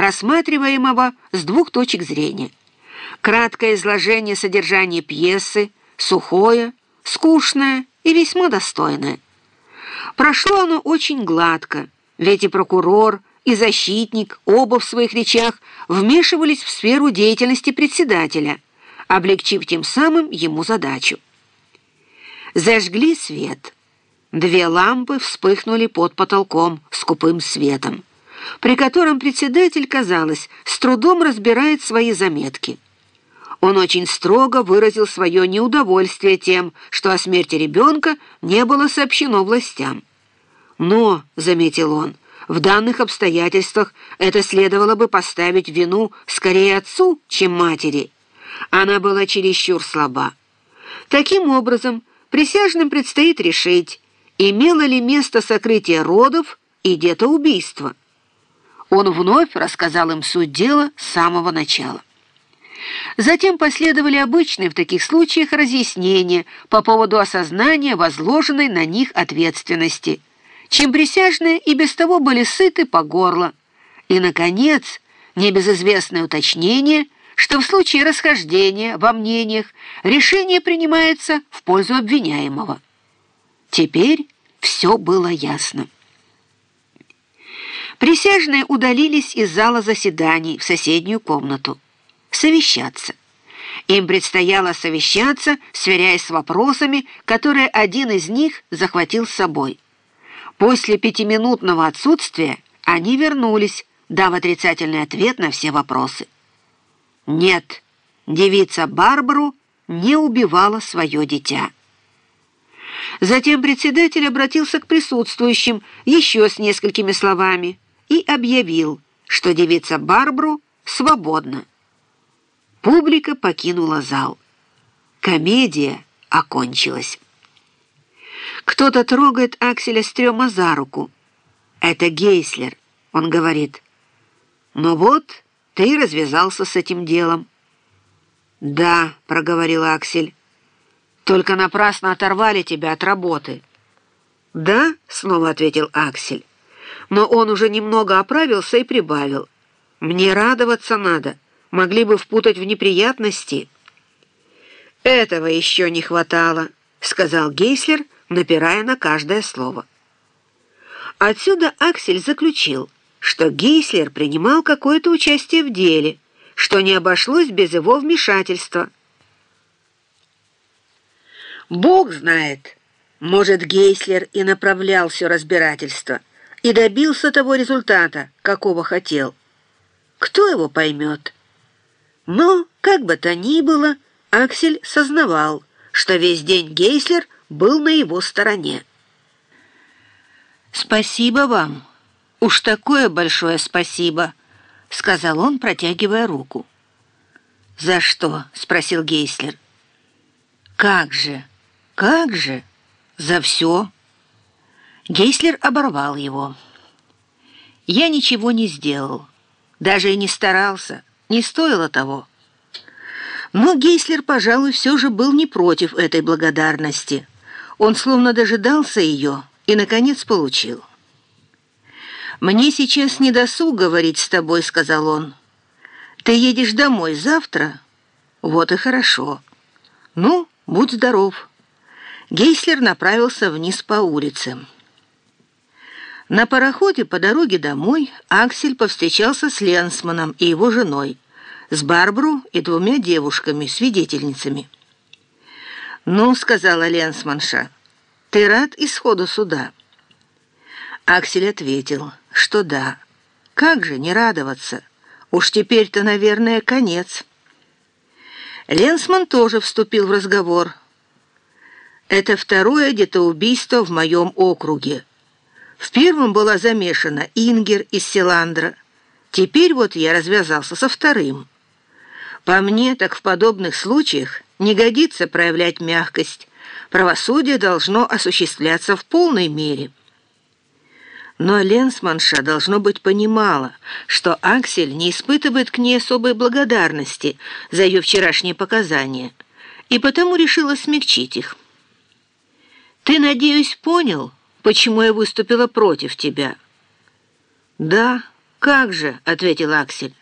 рассматриваемого с двух точек зрения. Краткое изложение содержания пьесы, сухое, скучное и весьма достойное. Прошло оно очень гладко, ведь и прокурор, и защитник оба в своих речах вмешивались в сферу деятельности председателя, облегчив тем самым ему задачу. Зажгли свет. Две лампы вспыхнули под потолком скупым светом, при котором председатель, казалось, с трудом разбирает свои заметки. Он очень строго выразил свое неудовольствие тем, что о смерти ребенка не было сообщено властям. «Но», — заметил он, — в данных обстоятельствах это следовало бы поставить вину скорее отцу, чем матери. Она была чересчур слаба. Таким образом, присяжным предстоит решить, имело ли место сокрытие родов и детоубийство. Он вновь рассказал им суть дела с самого начала. Затем последовали обычные в таких случаях разъяснения по поводу осознания возложенной на них ответственности – чем присяжные и без того были сыты по горло. И, наконец, небезызвестное уточнение, что в случае расхождения во мнениях решение принимается в пользу обвиняемого. Теперь все было ясно. Присяжные удалились из зала заседаний в соседнюю комнату. Совещаться. Им предстояло совещаться, сверяясь с вопросами, которые один из них захватил с собой – После пятиминутного отсутствия они вернулись, дав отрицательный ответ на все вопросы. Нет, девица Барбару не убивала свое дитя. Затем председатель обратился к присутствующим еще с несколькими словами и объявил, что девица Барбару свободна. Публика покинула зал. Комедия окончилась. Кто-то трогает Акселя Стрёма за руку. Это Гейслер, он говорит. Но вот ты развязался с этим делом. Да, проговорил Аксель. Только напрасно оторвали тебя от работы. Да, снова ответил Аксель. Но он уже немного оправился и прибавил. Мне радоваться надо. Могли бы впутать в неприятности. Этого еще не хватало, сказал Гейслер, напирая на каждое слово. Отсюда Аксель заключил, что Гейслер принимал какое-то участие в деле, что не обошлось без его вмешательства. Бог знает, может, Гейслер и направлял все разбирательство, и добился того результата, какого хотел. Кто его поймет? Но, как бы то ни было, Аксель сознавал, что весь день Гейслер – был на его стороне. «Спасибо вам. Уж такое большое спасибо», — сказал он, протягивая руку. «За что?» — спросил Гейслер. «Как же? Как же? За все?» Гейслер оборвал его. «Я ничего не сделал. Даже и не старался. Не стоило того». Но Гейслер, пожалуй, все же был не против этой благодарности. Он словно дожидался ее и, наконец, получил. «Мне сейчас не досуг говорить с тобой», — сказал он. «Ты едешь домой завтра?» «Вот и хорошо. Ну, будь здоров». Гейслер направился вниз по улице. На пароходе по дороге домой Аксель повстречался с Ленсманом и его женой, с Барбару и двумя девушками-свидетельницами. «Ну, — сказала Ленсманша, — ты рад исходу суда?» Аксель ответил, что да. Как же не радоваться? Уж теперь-то, наверное, конец. Ленсман тоже вступил в разговор. «Это второе детоубийство в моем округе. В первом была замешана Ингер из Селандра. Теперь вот я развязался со вторым. По мне, так в подобных случаях не годится проявлять мягкость. Правосудие должно осуществляться в полной мере. Но Ленсманша, должно быть, понимала, что Аксель не испытывает к ней особой благодарности за ее вчерашние показания, и потому решила смягчить их. «Ты, надеюсь, понял, почему я выступила против тебя?» «Да, «Как же», — ответил Аксель.